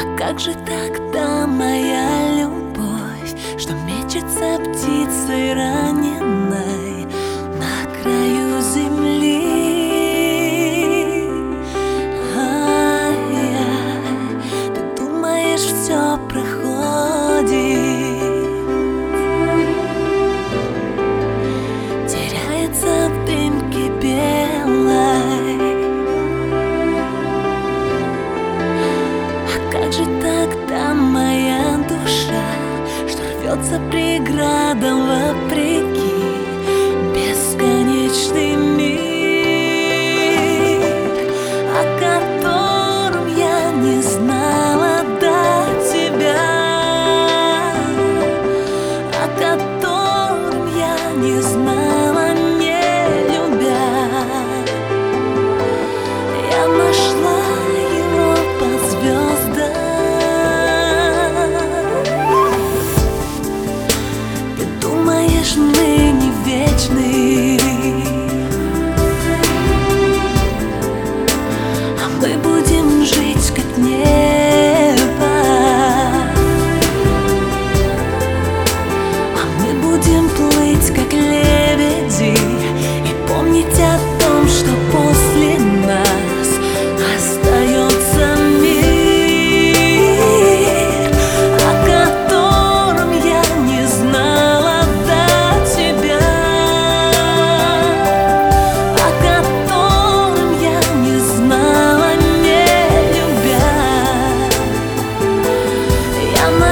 А как же тогда моя любовь Что мечется птицей раненой На краю земли? Ай-яй, Ты думаешь, все проходит Рвется преградам вопреки. Бесконечный мир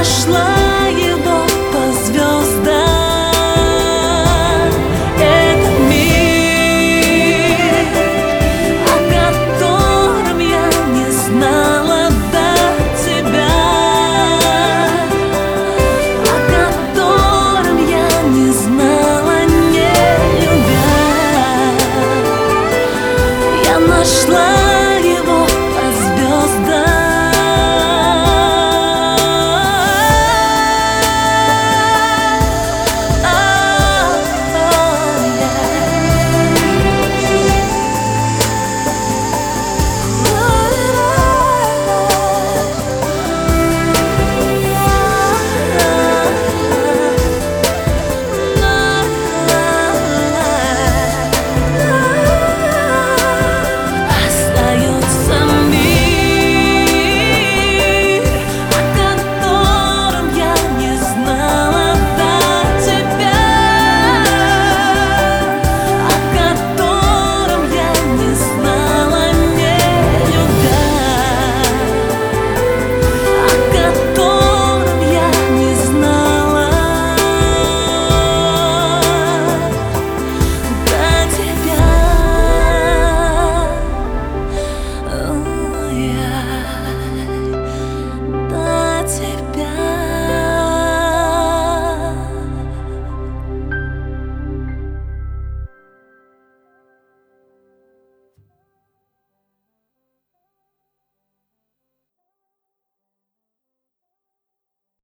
нашла его по звездам. Этот мир, о котором я не знала до тебя, о котором я не знала, не любя, я нашла.